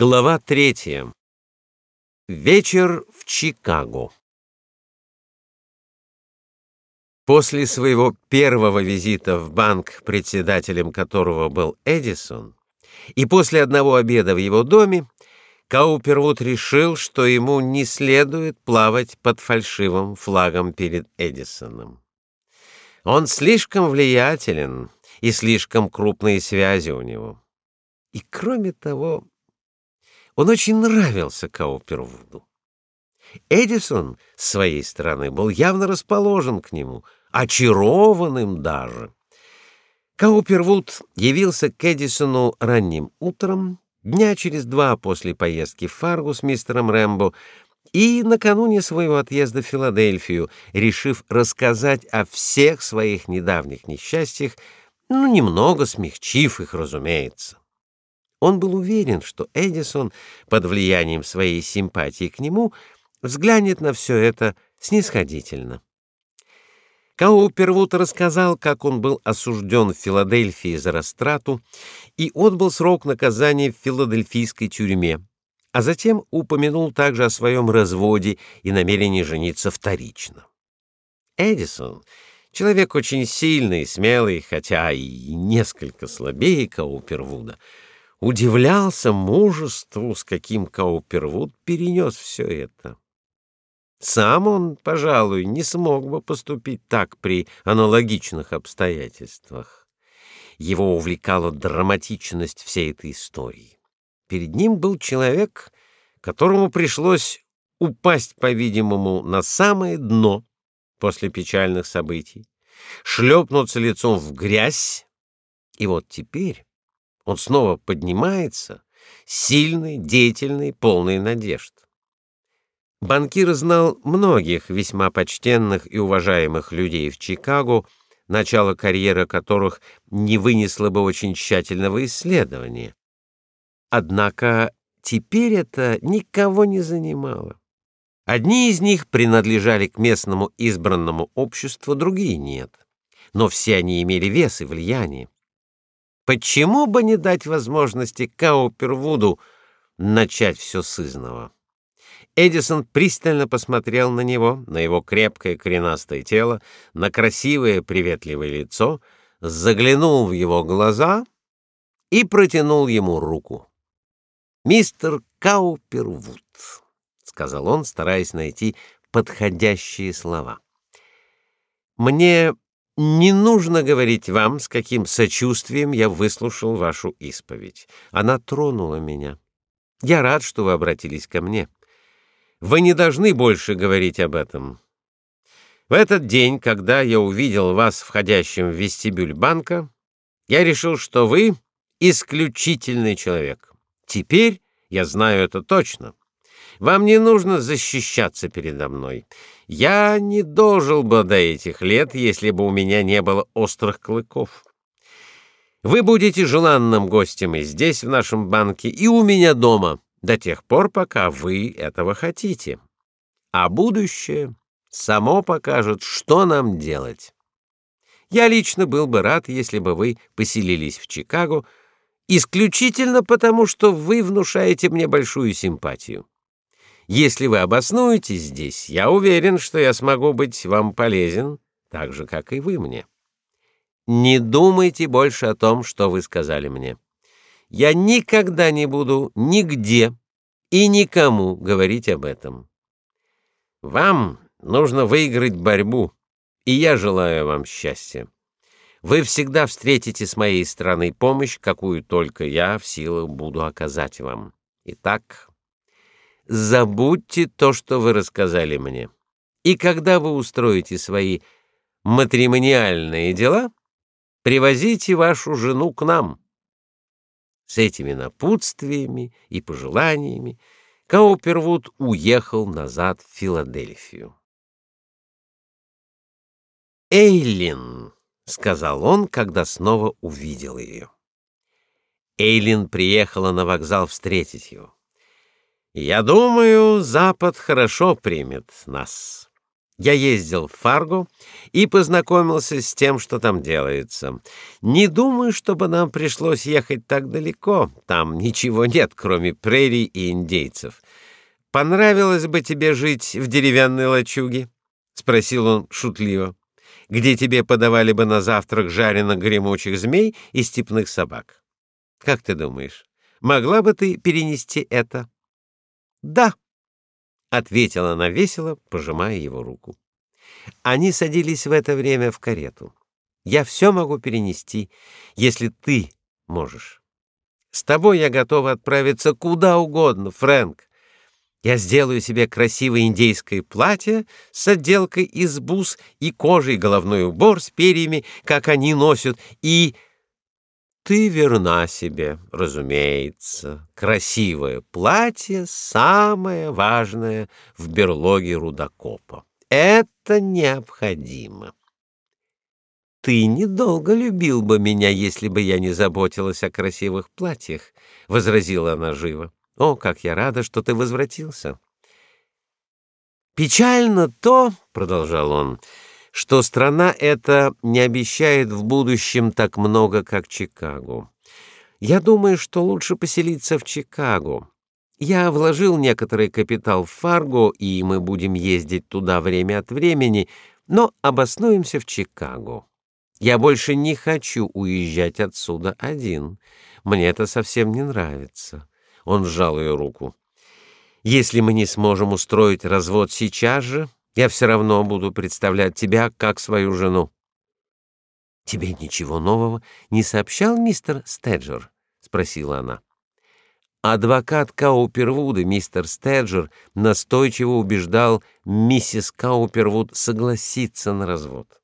Глава третья. Вечер в Чикаго. После своего первого визита в банк, председателем которого был Эдисон, и после одного обеда в его доме, Каупервуд решил, что ему не следует плавать под фальшивым флагом перед Эдисоном. Он слишком влиятелен, и слишком крупные связи у него. И кроме того, он очень нравился Каупервуду. Эдисон с своей стороны был явно расположен к нему, очарованным даже. Каупервуд явился к Эдисону ранним утром, дня через два после поездки в Фаргу с мистером Рэмбо, и накануне своего отъезда в Филадельфию, решив рассказать о всех своих недавних несчастьях, ну немного смягчив их, разумеется. Он был уверен, что Эдисон под влиянием своей симпатии к нему взглянет на все это снисходительно. Каупервуд рассказал, как он был осужден в Филадельфии за растрату и отбыл срок наказания в филадельфийской тюрьме, а затем упомянул также о своем разводе и намерении жениться вторично. Эдисон, человек очень сильный, смелый, хотя и несколько слабее Каупервуда, удивлялся мужеству, с каким Каупервуд перенес все это. Сам он, пожалуй, не смог бы поступить так при аналогичных обстоятельствах. Его увлекала драматичность всей этой истории. Перед ним был человек, которому пришлось упасть, по-видимому, на самое дно после печальных событий, шлепнуться лицом в грязь, и вот теперь он снова поднимается, сильный, деятельный, полный надежд. Банкир знал многих весьма почтенных и уважаемых людей в Чикаго, начало карьеры которых не вынесло бы очень тщательного исследования. Однако теперь это никого не занимало. Одни из них принадлежали к местному избранному обществу, другие нет. Но все они имели вес и влияние. Почему бы не дать возможности Каупервуду начать все с изного? Эдисон пристально посмотрел на него, на его крепкое коренастое тело, на красивое приветливое лицо, заглянул в его глаза и протянул ему руку. «Мистер Каупервуд», — сказал он, стараясь найти подходящие слова. «Мне не нужно говорить вам, с каким сочувствием я выслушал вашу исповедь. Она тронула меня. Я рад, что вы обратились ко мне. Вы не должны больше говорить об этом. В этот день, когда я увидел вас входящим в вестибюль банка, я решил, что вы исключительный человек. Теперь я знаю это точно. Вам не нужно защищаться передо мной. Я не дожил бы до этих лет, если бы у меня не было острых клыков. Вы будете желанным гостем и здесь, в нашем банке, и у меня дома, до тех пор, пока вы этого хотите. А будущее само покажет, что нам делать. Я лично был бы рад, если бы вы поселились в Чикаго, исключительно потому, что вы внушаете мне большую симпатию. Если вы обоснуетесь здесь, я уверен, что я смогу быть вам полезен, так же как и вы мне. Не думайте больше о том, что вы сказали мне. Я никогда не буду нигде и никому говорить об этом. Вам нужно выиграть борьбу, и я желаю вам счастья. Вы всегда встретите с моей стороны помощь, какую только я в силах буду оказать вам. Итак, забудьте то, что вы рассказали мне. И когда вы устроите свои матримониальные дела, привозите вашу жену к нам. С этими напутствиями и пожеланиями Каупервуд уехал назад в Филадельфию. Эйлин, сказал он, когда снова увидел ее. Эйлин приехала на вокзал встретить его. Я думаю, Запад хорошо примет нас. Я ездил в Фарго и познакомился с тем, что там делается. Не думаю, чтобы нам пришлось ехать так далеко. Там ничего нет, кроме прерий и индейцев. Понравилось бы тебе жить в деревянной лачуге? спросил он шутливо. Где тебе подавали бы на завтрак жареных гремучих змей и степных собак? Как ты думаешь, могла бы ты перенести это? Да, ответила она весело, пожимая его руку. Они садились в это время в карету. Я все могу перенести, если ты можешь. С тобой я готова отправиться куда угодно, Фрэнк. Я сделаю себе красивое индейское платье с отделкой из бус и кожей, головной убор с перьями, как они носят, и ты верна себе, разумеется. Красивое платье самое важное в берлоге рудокопа. Это необходимо. Ты недолго любил бы меня, если бы я не заботилась о красивых платьях, возразила она живо. О, как я рада, что ты возвратился. Печально то, продолжал он, что страна эта не обещает в будущем так много, как Чикаго. Я думаю, что лучше поселиться в Чикаго. Я вложил некоторый капитал в Фарго, и мы будем ездить туда время от времени, но обоснуемся в Чикаго. Я больше не хочу уезжать отсюда один. Мне это совсем не нравится. Он сжал ее руку. Если мы не сможем устроить развод сейчас же, я все равно буду представлять тебя как свою жену. Тебе ничего нового не сообщал мистер Стеджер? спросила она. Адвокат Каупервуда, мистер Стеджер, настойчиво убеждал миссис Каупервуд согласиться на развод.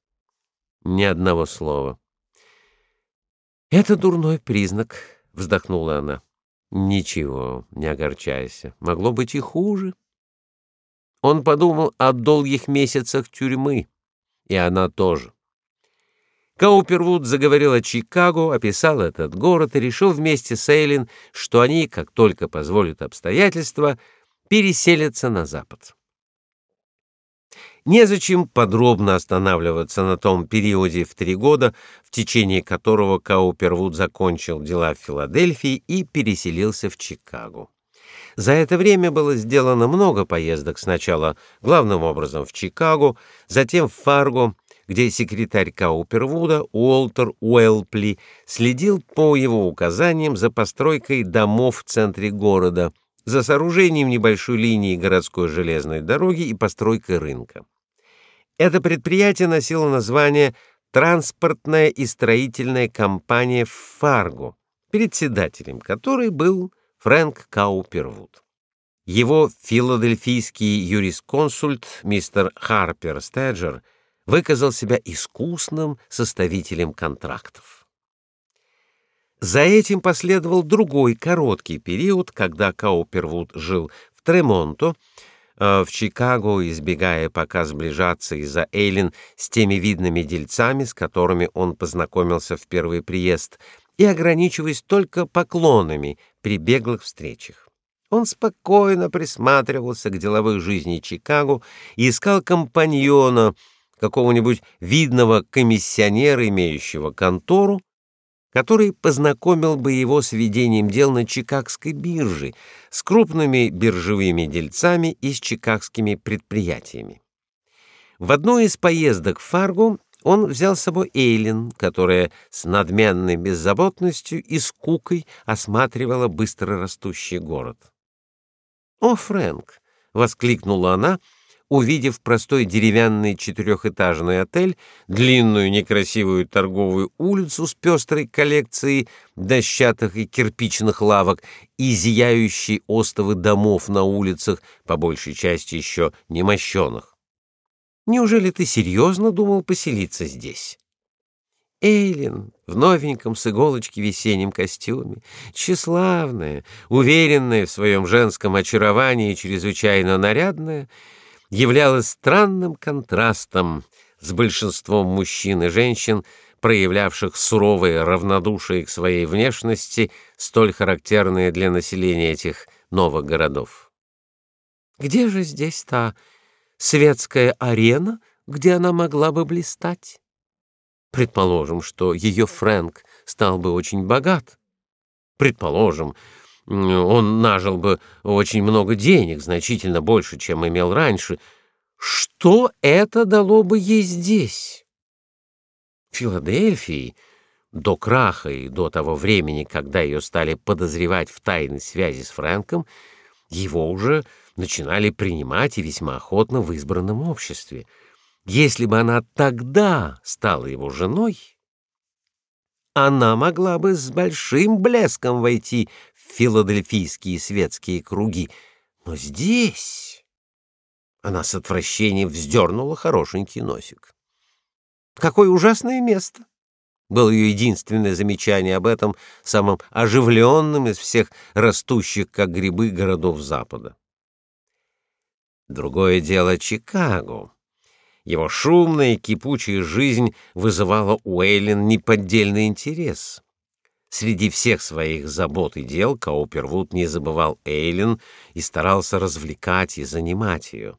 Ни одного слова. Это дурной признак, вздохнула она. Ничего, не огорчайся. Могло быть и хуже. Он подумал о долгих месяцах тюрьмы, и она тоже. Каупервуд заговорил о Чикаго, описал этот город и решил вместе с Эйлин, что они, как только позволят обстоятельства, переселятся на запад. Незачем подробно останавливаться на том периоде в три года, в течение которого Каупервуд закончил дела в Филадельфии и переселился в Чикаго. За это время было сделано много поездок, сначала главным образом в Чикаго, затем в Фарго, где секретарь Каупервуда Уолтер Уэлпли следил по его указаниям за постройкой домов в центре города, за сооружением небольшой линии городской железной дороги и постройкой рынка. Это предприятие носило название Транспортная и строительная компания Фарго, председателем которой был Фрэнк Каупервуд. Его филадельфийский юрисконсульт мистер Харпер Стеджер выказал себя искусным составителем контрактов. За этим последовал другой короткий период, когда Каупервуд жил в Тремонто, э, в Чикаго, избегая пока сближаться из-за Эйлин с теми видными дельцами, с которыми он познакомился в первый приезд, и ограничиваясь только поклонами при беглых встречах. Он спокойно присматривался к деловой жизни Чикаго и искал компаньона, какого-нибудь видного комиссионера, имеющего контору, который познакомил бы его с ведением дел на Чикагской бирже, с крупными биржевыми дельцами и с чикагскими предприятиями. В одной из поездок в Фарго он взял с собой Эйлин, которая с надменной беззаботностью и скукой осматривала быстро растущий город. "О, Фрэнк!" воскликнула она, увидев простой деревянный четырехэтажный отель, длинную некрасивую торговую улицу с пестрой коллекцией дощатых и кирпичных лавок и зияющие остовы домов на улицах, по большей части еще не мощенных. Неужели ты серьезно думал поселиться здесь? Эйлин в новеньком с иголочки весеннем костюме, тщеславная, уверенная в своем женском очаровании и чрезвычайно нарядная, являлась странным контрастом с большинством мужчин и женщин, проявлявших суровое равнодушие к своей внешности, столь характерное для населения этих новых городов. Где же здесь та светская арена, где она могла бы блистать? Предположим, что ее Фрэнк стал бы очень богат. Предположим, он нажил бы очень много денег, значительно больше, чем имел раньше. Что это дало бы ей здесь? В Филадельфии до краха и до того времени, когда ее стали подозревать в тайной связи с Фрэнком, его уже начинали принимать и весьма охотно в избранном обществе. Если бы она тогда стала его женой, она могла бы с большим блеском войти в филадельфийские светские круги. Но здесь она с отвращением вздернула хорошенький носик. Какое ужасное место! Было ее единственное замечание об этом самом оживленном из всех растущих, как грибы, городов Запада. Другое дело Чикаго. Его шумная кипучая жизнь вызывала у Эйлин неподдельный интерес. Среди всех своих забот и дел Каупервуд не забывал Эйлин и старался развлекать и занимать ее.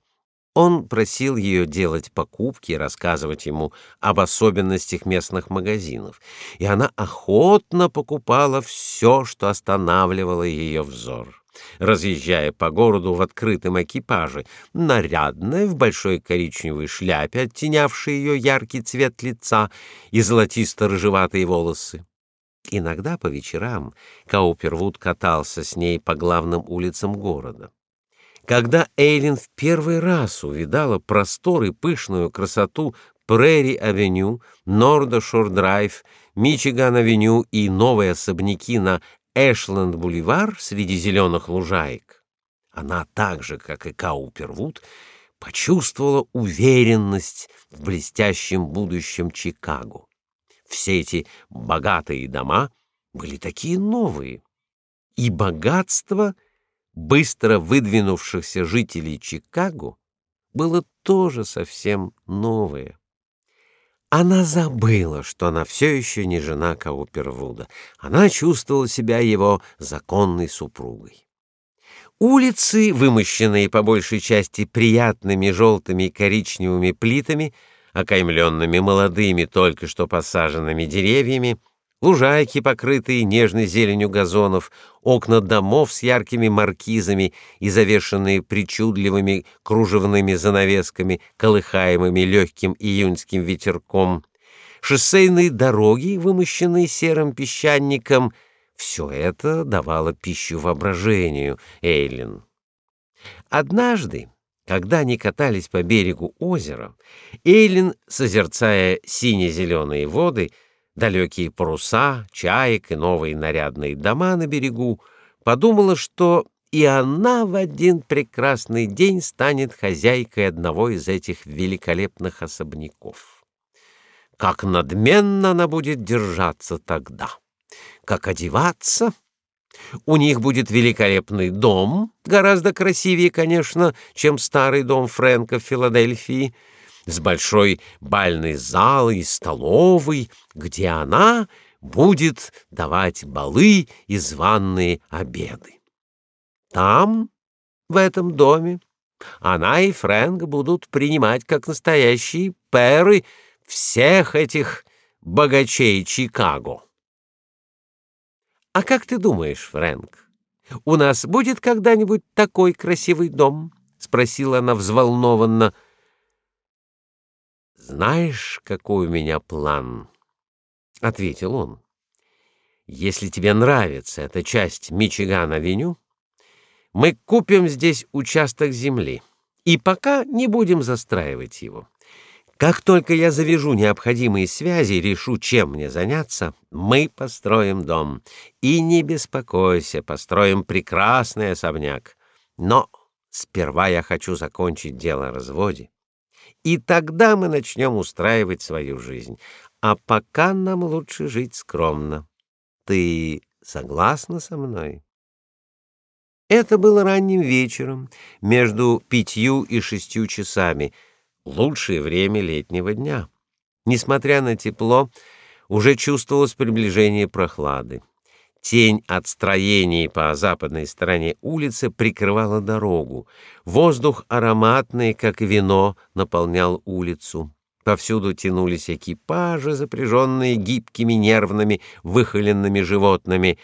Он просил ее делать покупки и рассказывать ему об особенностях местных магазинов, и она охотно покупала все, что останавливало ее взор разъезжая по городу в открытом экипаже, нарядная, в большой коричневой шляпе, оттенявшей ее яркий цвет лица и золотисто-рыжеватые волосы. Иногда по вечерам Каупервуд катался с ней по главным улицам города. Когда Эйлин в первый раз увидала простор и пышную красоту Прери-авеню, Норда-Шор-драйв, Мичиган-авеню и новые особняки на Эшленд-бульвар среди зеленых лужаек, она так же, как и Каупервуд, почувствовала уверенность в блестящем будущем Чикаго. Все эти богатые дома были такие новые, и богатство быстро выдвинувшихся жителей Чикаго было тоже совсем новое. Она забыла, что она все еще не жена Каупервуда. Она чувствовала себя его законной супругой. Улицы, вымощенные по большей части приятными желтыми и коричневыми плитами, окаймленными молодыми только что посаженными деревьями, лужайки, покрытые нежной зеленью газонов, окна домов с яркими маркизами и завешенные причудливыми кружевными занавесками, колыхаемыми легким июньским ветерком, шоссейные дороги, вымощенные серым песчаником — все это давало пищу воображению Эйлин. Однажды, когда они катались по берегу озера, Эйлин, созерцая сине-зеленые воды, далекие паруса, чаек и новые нарядные дома на берегу, подумала, что и она в один прекрасный день станет хозяйкой одного из этих великолепных особняков. Как надменно она будет держаться тогда, как одеваться. У них будет великолепный дом, гораздо красивее, конечно, чем старый дом Фрэнка в Филадельфии, с большой бальной залой и столовой, где она будет давать балы и званные обеды. Там, в этом доме, она и Фрэнк будут принимать как настоящие пэры всех этих богачей Чикаго. А как ты думаешь, Фрэнк, у нас будет когда-нибудь такой красивый дом? спросила она взволнованно. Знаешь, какой у меня план? ответил он. Если тебе нравится эта часть Мичиган-авеню, мы купим здесь участок земли и пока не будем застраивать его. Как только я завяжу необходимые связи и решу, чем мне заняться, мы построим дом. И не беспокойся, построим прекрасный особняк. Но сперва я хочу закончить дело о разводе и тогда мы начнем устраивать свою жизнь. А пока нам лучше жить скромно. Ты согласна со мной? Это было ранним вечером, между пятью и шестью часами, лучшее время летнего дня. Несмотря на тепло, уже чувствовалось приближение прохлады. Тень от строений по западной стороне улицы прикрывала дорогу. Воздух ароматный, как вино, наполнял улицу. Повсюду тянулись экипажи, запряженные гибкими нервными выхоленными животными.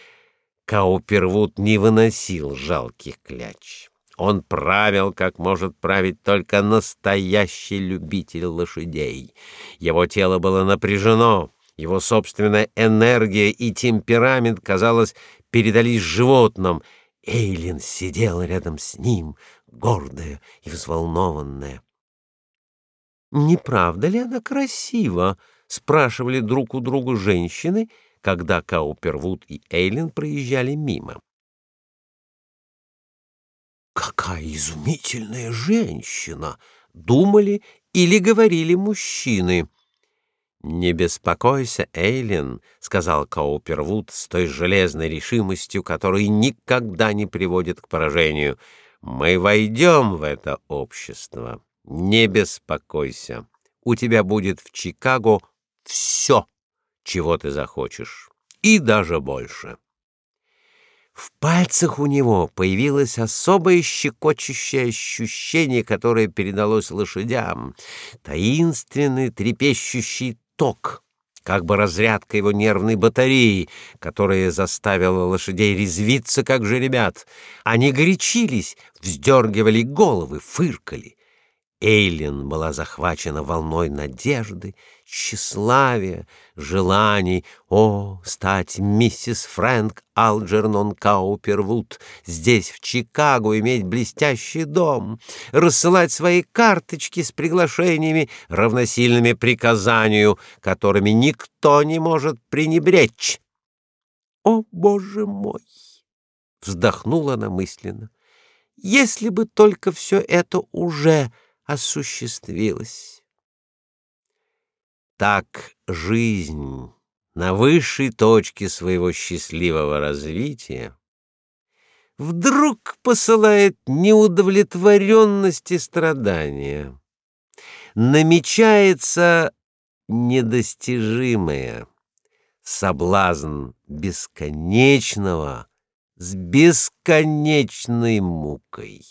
Каупервуд не выносил жалких кляч. Он правил, как может править только настоящий любитель лошадей. Его тело было напряжено, его собственная энергия и темперамент, казалось, передались животным. Эйлин сидела рядом с ним, гордая и взволнованная. «Не правда ли она красива?» — спрашивали друг у друга женщины, когда Каупервуд и Эйлин проезжали мимо. «Какая изумительная женщина!» — думали или говорили мужчины. «Не беспокойся, Эйлин», — сказал Каупервуд с той железной решимостью, которая никогда не приводит к поражению. «Мы войдем в это общество. Не беспокойся. У тебя будет в Чикаго все, чего ты захочешь, и даже больше». В пальцах у него появилось особое щекочущее ощущение, которое передалось лошадям, таинственный трепещущий ток, как бы разрядка его нервной батареи, которая заставила лошадей резвиться, как жеребят. Они горячились, вздергивали головы, фыркали. Эйлин была захвачена волной надежды, тщеславия, желаний, о, стать миссис Фрэнк Алджернон Каупервуд, здесь, в Чикаго, иметь блестящий дом, рассылать свои карточки с приглашениями, равносильными приказанию, которыми никто не может пренебречь. О, Боже мой! Вздохнула она мысленно. Если бы только все это уже осуществилось. Так жизнь на высшей точке своего счастливого развития вдруг посылает неудовлетворенность и страдания. Намечается недостижимое, соблазн бесконечного с бесконечной мукой.